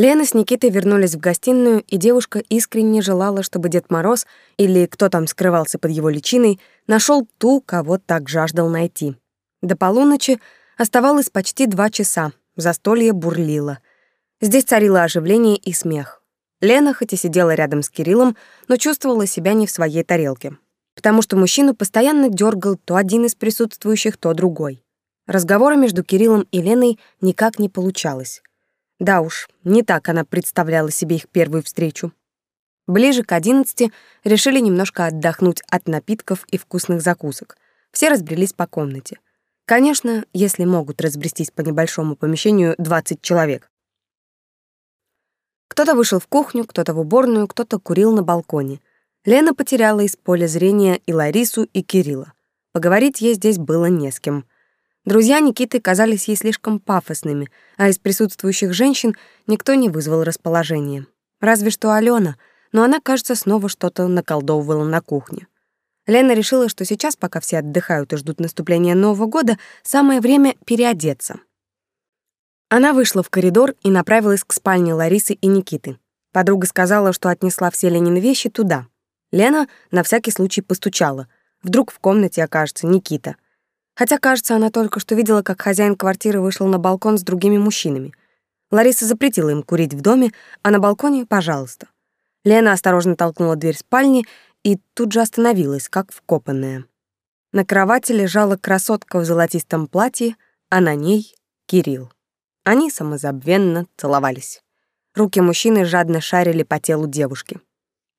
Лена с Никитой вернулись в гостиную, и девушка искренне желала, чтобы Дед Мороз, или кто там скрывался под его личиной, нашел ту, кого так жаждал найти. До полуночи оставалось почти два часа, застолье бурлило. Здесь царило оживление и смех. Лена хоть и сидела рядом с Кириллом, но чувствовала себя не в своей тарелке, потому что мужчину постоянно дергал то один из присутствующих, то другой. Разговора между Кириллом и Леной никак не получалось. Да уж, не так она представляла себе их первую встречу. Ближе к одиннадцати решили немножко отдохнуть от напитков и вкусных закусок. Все разбрелись по комнате. Конечно, если могут разбрестись по небольшому помещению 20 человек. Кто-то вышел в кухню, кто-то в уборную, кто-то курил на балконе. Лена потеряла из поля зрения и Ларису, и Кирилла. Поговорить ей здесь было не с кем. Друзья Никиты казались ей слишком пафосными, а из присутствующих женщин никто не вызвал расположения. Разве что Алена, но она, кажется, снова что-то наколдовывала на кухне. Лена решила, что сейчас, пока все отдыхают и ждут наступления Нового года, самое время переодеться. Она вышла в коридор и направилась к спальне Ларисы и Никиты. Подруга сказала, что отнесла все Ленины вещи туда. Лена на всякий случай постучала. Вдруг в комнате окажется Никита — Хотя, кажется, она только что видела, как хозяин квартиры вышел на балкон с другими мужчинами. Лариса запретила им курить в доме, а на балконе — пожалуйста. Лена осторожно толкнула дверь спальни и тут же остановилась, как вкопанная. На кровати лежала красотка в золотистом платье, а на ней — Кирилл. Они самозабвенно целовались. Руки мужчины жадно шарили по телу девушки.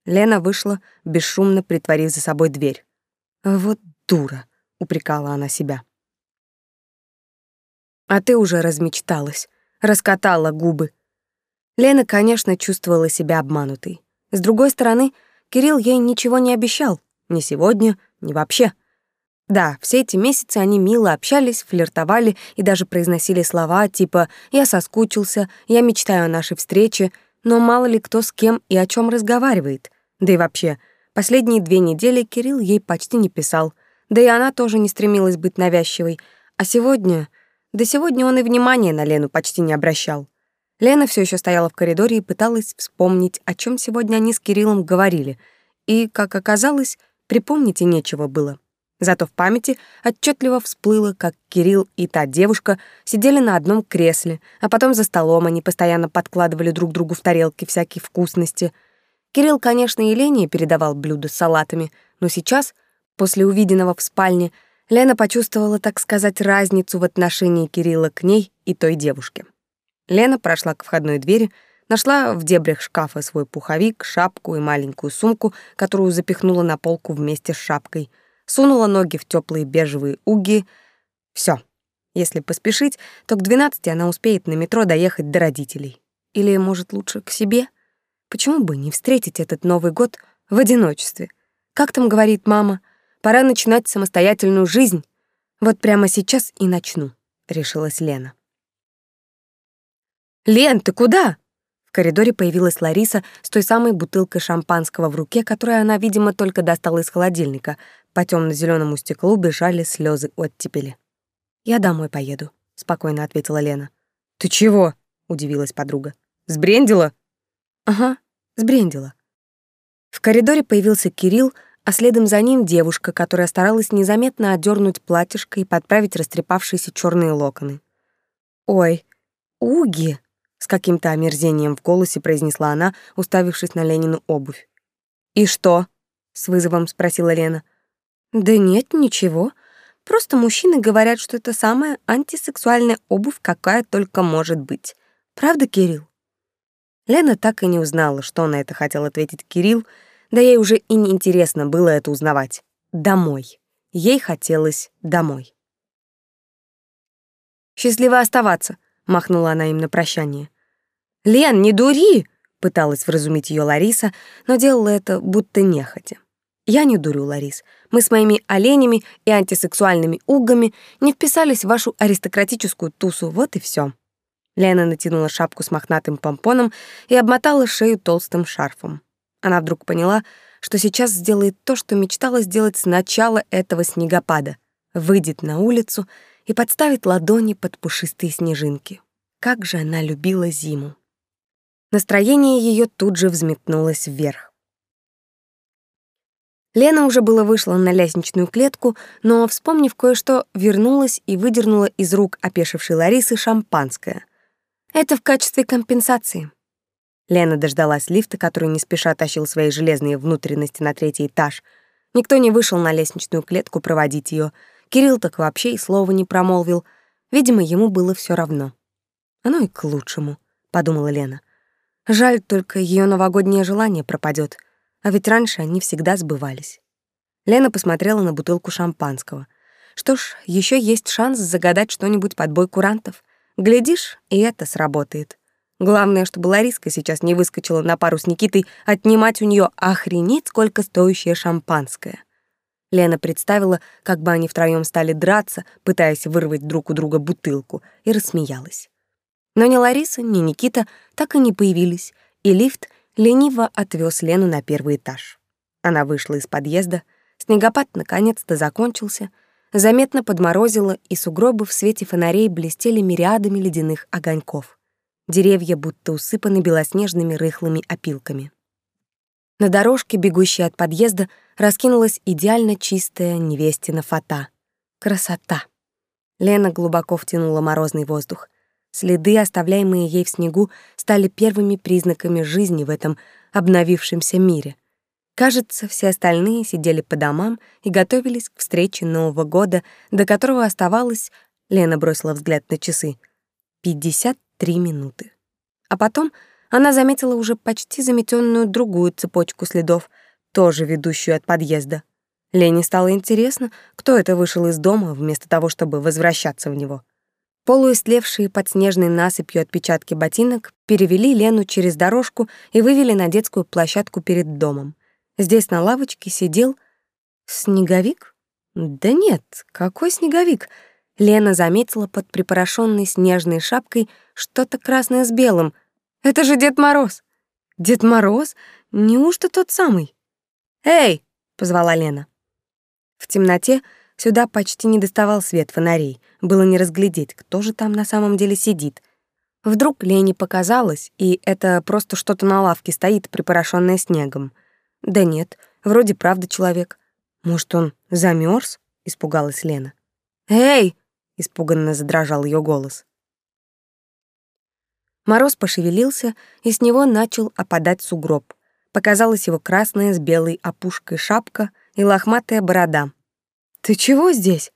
Лена вышла, бесшумно притворив за собой дверь. Вот дура упрекала она себя. А ты уже размечталась, раскатала губы. Лена, конечно, чувствовала себя обманутой. С другой стороны, Кирилл ей ничего не обещал, ни сегодня, ни вообще. Да, все эти месяцы они мило общались, флиртовали и даже произносили слова типа «я соскучился», «я мечтаю о нашей встрече», но мало ли кто с кем и о чем разговаривает. Да и вообще, последние две недели Кирилл ей почти не писал, да и она тоже не стремилась быть навязчивой. А сегодня... Да сегодня он и внимания на Лену почти не обращал. Лена все еще стояла в коридоре и пыталась вспомнить, о чем сегодня они с Кириллом говорили. И, как оказалось, припомнить и нечего было. Зато в памяти отчетливо всплыло, как Кирилл и та девушка сидели на одном кресле, а потом за столом они постоянно подкладывали друг другу в тарелки всякие вкусности. Кирилл, конечно, и Лене передавал блюда с салатами, но сейчас После увиденного в спальне Лена почувствовала, так сказать, разницу в отношении Кирилла к ней и той девушке. Лена прошла к входной двери, нашла в дебрях шкафа свой пуховик, шапку и маленькую сумку, которую запихнула на полку вместе с шапкой, сунула ноги в теплые бежевые уги. Все. Если поспешить, то к 12 она успеет на метро доехать до родителей. Или, может, лучше к себе? Почему бы не встретить этот Новый год в одиночестве? Как там говорит мама — Пора начинать самостоятельную жизнь. Вот прямо сейчас и начну, решилась Лена. Лен, ты куда? В коридоре появилась Лариса с той самой бутылкой шампанского в руке, которую она, видимо, только достала из холодильника. По темно зеленому стеклу бежали слезы оттепели. Я домой поеду, спокойно ответила Лена. Ты чего? удивилась подруга. Сбрендила? Ага, сбрендила. В коридоре появился Кирилл, а следом за ним девушка, которая старалась незаметно отдернуть платьишко и подправить растрепавшиеся черные локоны. «Ой, Уги!» — с каким-то омерзением в голосе произнесла она, уставившись на Ленину обувь. «И что?» — с вызовом спросила Лена. «Да нет, ничего. Просто мужчины говорят, что это самая антисексуальная обувь, какая только может быть. Правда, Кирилл?» Лена так и не узнала, что на это хотел ответить Кирилл, да ей уже и не интересно было это узнавать. Домой. Ей хотелось домой. «Счастливо оставаться», — махнула она им на прощание. «Лен, не дури!» — пыталась вразумить ее Лариса, но делала это будто нехотя. «Я не дурю, Ларис. Мы с моими оленями и антисексуальными угами не вписались в вашу аристократическую тусу, вот и все. Лена натянула шапку с мохнатым помпоном и обмотала шею толстым шарфом. Она вдруг поняла, что сейчас сделает то, что мечтала сделать с начала этого снегопада. Выйдет на улицу и подставит ладони под пушистые снежинки. Как же она любила зиму. Настроение ее тут же взметнулось вверх. Лена уже было вышла на лестничную клетку, но, вспомнив кое-что, вернулась и выдернула из рук опешившей Ларисы шампанское. Это в качестве компенсации. Лена дождалась лифта, который не спеша тащил свои железные внутренности на третий этаж. Никто не вышел на лестничную клетку проводить ее. Кирилл так вообще и слова не промолвил. Видимо, ему было все равно. Оно и к лучшему, подумала Лена. Жаль только ее новогоднее желание пропадет, а ведь раньше они всегда сбывались. Лена посмотрела на бутылку шампанского. Что ж, еще есть шанс загадать что-нибудь под бой курантов. Глядишь, и это сработает. Главное, чтобы Лариска сейчас не выскочила на пару с Никитой отнимать у нее охренеть сколько стоящее шампанское. Лена представила, как бы они втроем стали драться, пытаясь вырвать друг у друга бутылку, и рассмеялась. Но ни Лариса, ни Никита так и не появились, и лифт лениво отвез Лену на первый этаж. Она вышла из подъезда, снегопад наконец-то закончился, заметно подморозило, и сугробы в свете фонарей блестели мириадами ледяных огоньков. Деревья будто усыпаны белоснежными рыхлыми опилками. На дорожке, бегущей от подъезда, раскинулась идеально чистая невестина фата. Красота! Лена глубоко втянула морозный воздух. Следы, оставляемые ей в снегу, стали первыми признаками жизни в этом обновившемся мире. Кажется, все остальные сидели по домам и готовились к встрече Нового года, до которого оставалось, Лена бросила взгляд на часы, 53 минуты. А потом она заметила уже почти заметенную другую цепочку следов, тоже ведущую от подъезда. Лене стало интересно, кто это вышел из дома вместо того, чтобы возвращаться в него. Полуистлевшие под снежной насыпью отпечатки ботинок перевели Лену через дорожку и вывели на детскую площадку перед домом. Здесь на лавочке сидел снеговик? Да нет, какой снеговик? Лена заметила под припорошенной снежной шапкой что-то красное с белым. Это же Дед Мороз. Дед Мороз? Неужто тот самый? «Эй!» — позвала Лена. В темноте Сюда почти не доставал свет фонарей. Было не разглядеть, кто же там на самом деле сидит. Вдруг Лене показалось, и это просто что-то на лавке стоит, припорошенное снегом. Да нет, вроде правда человек. Может, он замерз? испугалась Лена. «Эй!» — испуганно задрожал ее голос. Мороз пошевелился, и с него начал опадать сугроб. Показалась его красная с белой опушкой шапка и лохматая борода. «Ты чего здесь?»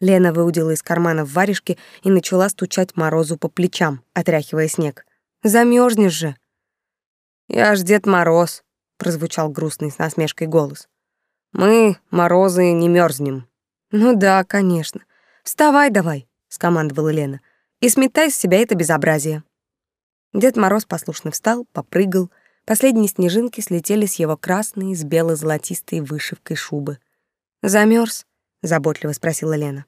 Лена выудила из кармана варежки и начала стучать Морозу по плечам, отряхивая снег. Замерзнешь же!» «Я ж Дед Мороз», — прозвучал грустный с насмешкой голос. «Мы, Морозы, не мерзнем». «Ну да, конечно. Вставай давай», — скомандовала Лена, «и сметай с себя это безобразие». Дед Мороз послушно встал, попрыгал. Последние снежинки слетели с его красной с бело-золотистой вышивкой шубы. Замерз заботливо спросила Лена.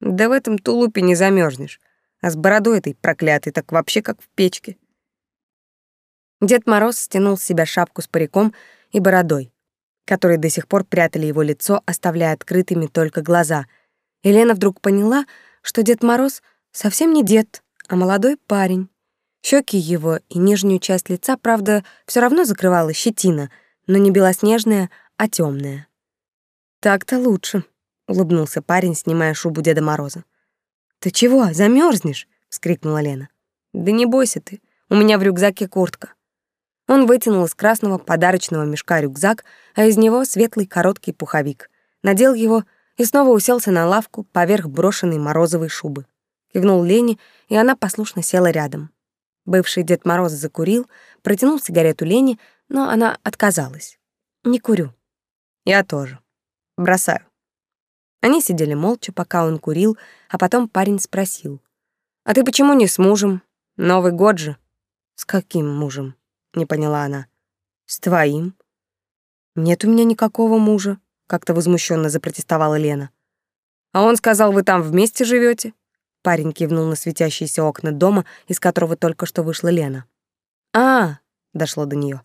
Да в этом тулупе не замерзнешь, а с бородой этой проклятой так вообще как в печке. Дед Мороз стянул с себя шапку с париком и бородой, которые до сих пор прятали его лицо, оставляя открытыми только глаза. И Лена вдруг поняла, что Дед Мороз совсем не дед, а молодой парень. Щеки его и нижнюю часть лица, правда, все равно закрывала щетина, но не белоснежная, а темная. Так-то лучше, улыбнулся парень, снимая шубу Деда Мороза. Ты чего, замерзнешь? вскрикнула Лена. Да не бойся ты, у меня в рюкзаке куртка. Он вытянул из красного подарочного мешка рюкзак, а из него светлый короткий пуховик. Надел его и снова уселся на лавку поверх брошенной морозовой шубы. Кивнул Лене, и она послушно села рядом. Бывший Дед Мороз закурил, протянул сигарету Лене, но она отказалась. «Не курю». «Я тоже. Бросаю». Они сидели молча, пока он курил, а потом парень спросил. «А ты почему не с мужем? Новый год же». «С каким мужем?» — не поняла она. «С твоим». «Нет у меня никакого мужа», — как-то возмущенно запротестовала Лена. «А он сказал, вы там вместе живете? Парень кивнул на светящиеся окна дома, из которого только что вышла Лена. «А, — дошло до нее.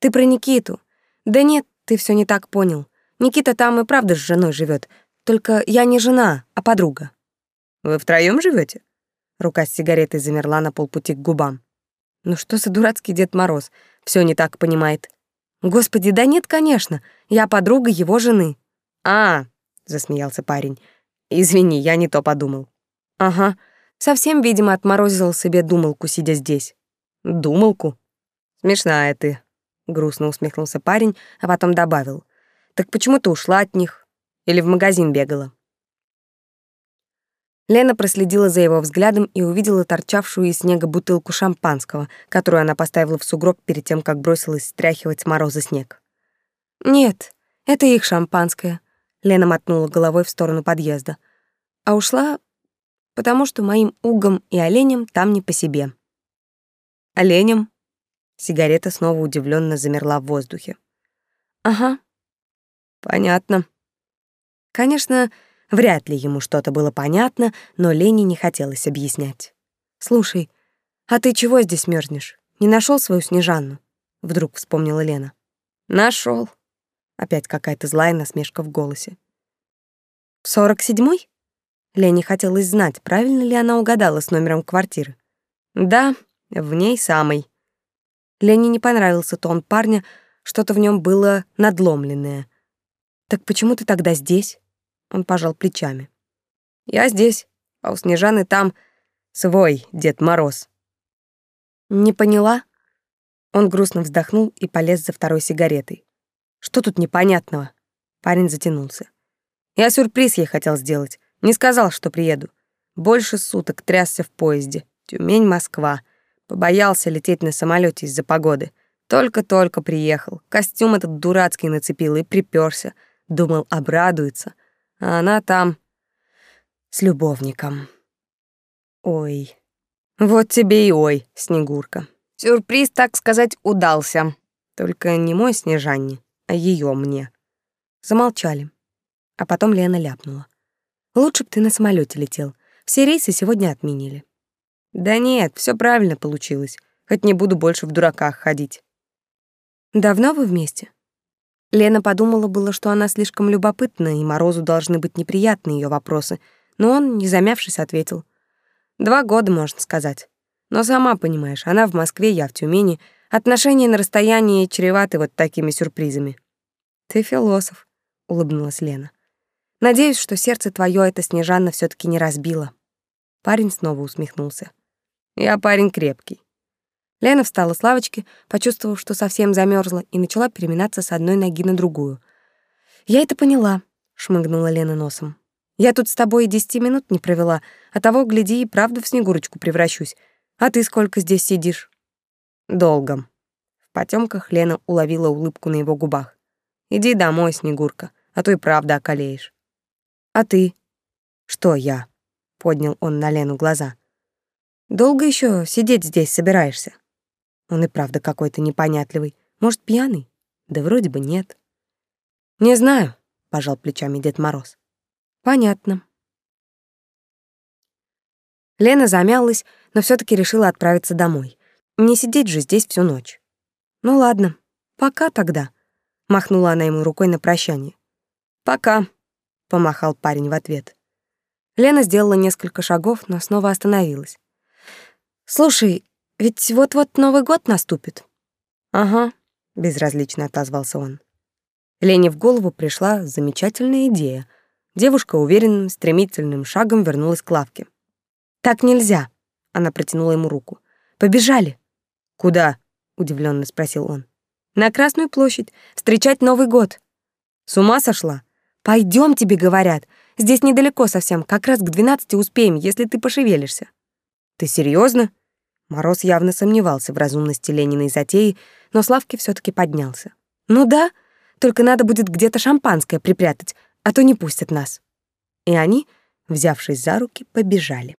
Ты про Никиту. Да нет, ты все не так понял. Никита там и правда с женой живет. Только я не жена, а подруга. Вы втроем живете? Рука с сигаретой замерла на полпути к губам. Ну что за дурацкий Дед Мороз? Все не так понимает. Господи, да нет, конечно. Я подруга его жены. А, засмеялся парень. Извини, я не то подумал. Ага. Совсем, видимо, отморозил себе думалку, сидя здесь. Думалку? Смешная ты, грустно усмехнулся парень, а потом добавил: Так почему ты ушла от них? Или в магазин бегала? Лена проследила за его взглядом и увидела торчавшую из снега бутылку шампанского, которую она поставила в сугроб перед тем, как бросилась стряхивать с мороза снег. «Нет, это их шампанское», — Лена мотнула головой в сторону подъезда. «А ушла, потому что моим угом и оленям там не по себе». «Оленям?» Сигарета снова удивленно замерла в воздухе. «Ага». «Понятно». Конечно, Вряд ли ему что-то было понятно, но Лене не хотелось объяснять. «Слушай, а ты чего здесь мерзнешь? Не нашел свою Снежанну?» Вдруг вспомнила Лена. Нашел. Опять какая-то злая насмешка в голосе. «В сорок седьмой?» Лене хотелось знать, правильно ли она угадала с номером квартиры. «Да, в ней самой». Лене не понравился тон парня, что-то в нем было надломленное. «Так почему ты тогда здесь?» Он пожал плечами. Я здесь, а у Снежаны там свой Дед Мороз. Не поняла? Он грустно вздохнул и полез за второй сигаретой. Что тут непонятного? Парень затянулся. Я сюрприз ей хотел сделать. Не сказал, что приеду. Больше суток трясся в поезде. Тюмень-Москва. Побоялся лететь на самолете из-за погоды. Только-только приехал. Костюм этот дурацкий нацепил и приперся. Думал, обрадуется а она там с любовником. Ой, вот тебе и ой, Снегурка. Сюрприз, так сказать, удался. Только не мой Снежанне, а ее мне. Замолчали. А потом Лена ляпнула. Лучше б ты на самолете летел. Все рейсы сегодня отменили. Да нет, все правильно получилось. Хоть не буду больше в дураках ходить. Давно вы вместе? Лена подумала было, что она слишком любопытна, и Морозу должны быть неприятны ее вопросы, но он, не замявшись, ответил. «Два года, можно сказать. Но сама понимаешь, она в Москве, я в Тюмени. Отношения на расстоянии чреваты вот такими сюрпризами». «Ты философ», — улыбнулась Лена. «Надеюсь, что сердце твое эта Снежанна все таки не разбила». Парень снова усмехнулся. «Я парень крепкий. Лена встала с лавочки, почувствовав, что совсем замерзла, и начала переминаться с одной ноги на другую. «Я это поняла», — шмыгнула Лена носом. «Я тут с тобой и десяти минут не провела, а того, гляди, и правда в Снегурочку превращусь. А ты сколько здесь сидишь?» «Долго». В потемках Лена уловила улыбку на его губах. «Иди домой, Снегурка, а то и правда околеешь». «А ты?» «Что я?» — поднял он на Лену глаза. «Долго еще сидеть здесь собираешься?» Он и правда какой-то непонятливый. Может, пьяный? Да вроде бы нет. Не знаю, пожал плечами Дед Мороз. Понятно. Лена замялась, но все таки решила отправиться домой. Не сидеть же здесь всю ночь. Ну ладно, пока тогда, махнула она ему рукой на прощание. Пока, помахал парень в ответ. Лена сделала несколько шагов, но снова остановилась. Слушай, ведь вот-вот Новый год наступит. Ага, безразлично отозвался он. Лене в голову пришла замечательная идея. Девушка уверенным, стремительным шагом вернулась к лавке. Так нельзя, она протянула ему руку. Побежали. Куда? удивленно спросил он. На Красную площадь встречать Новый год. С ума сошла? Пойдем, тебе говорят. Здесь недалеко совсем, как раз к двенадцати успеем, если ты пошевелишься. Ты серьезно? Мороз явно сомневался в разумности Лениной затеи, но Славки все таки поднялся. «Ну да, только надо будет где-то шампанское припрятать, а то не пустят нас». И они, взявшись за руки, побежали.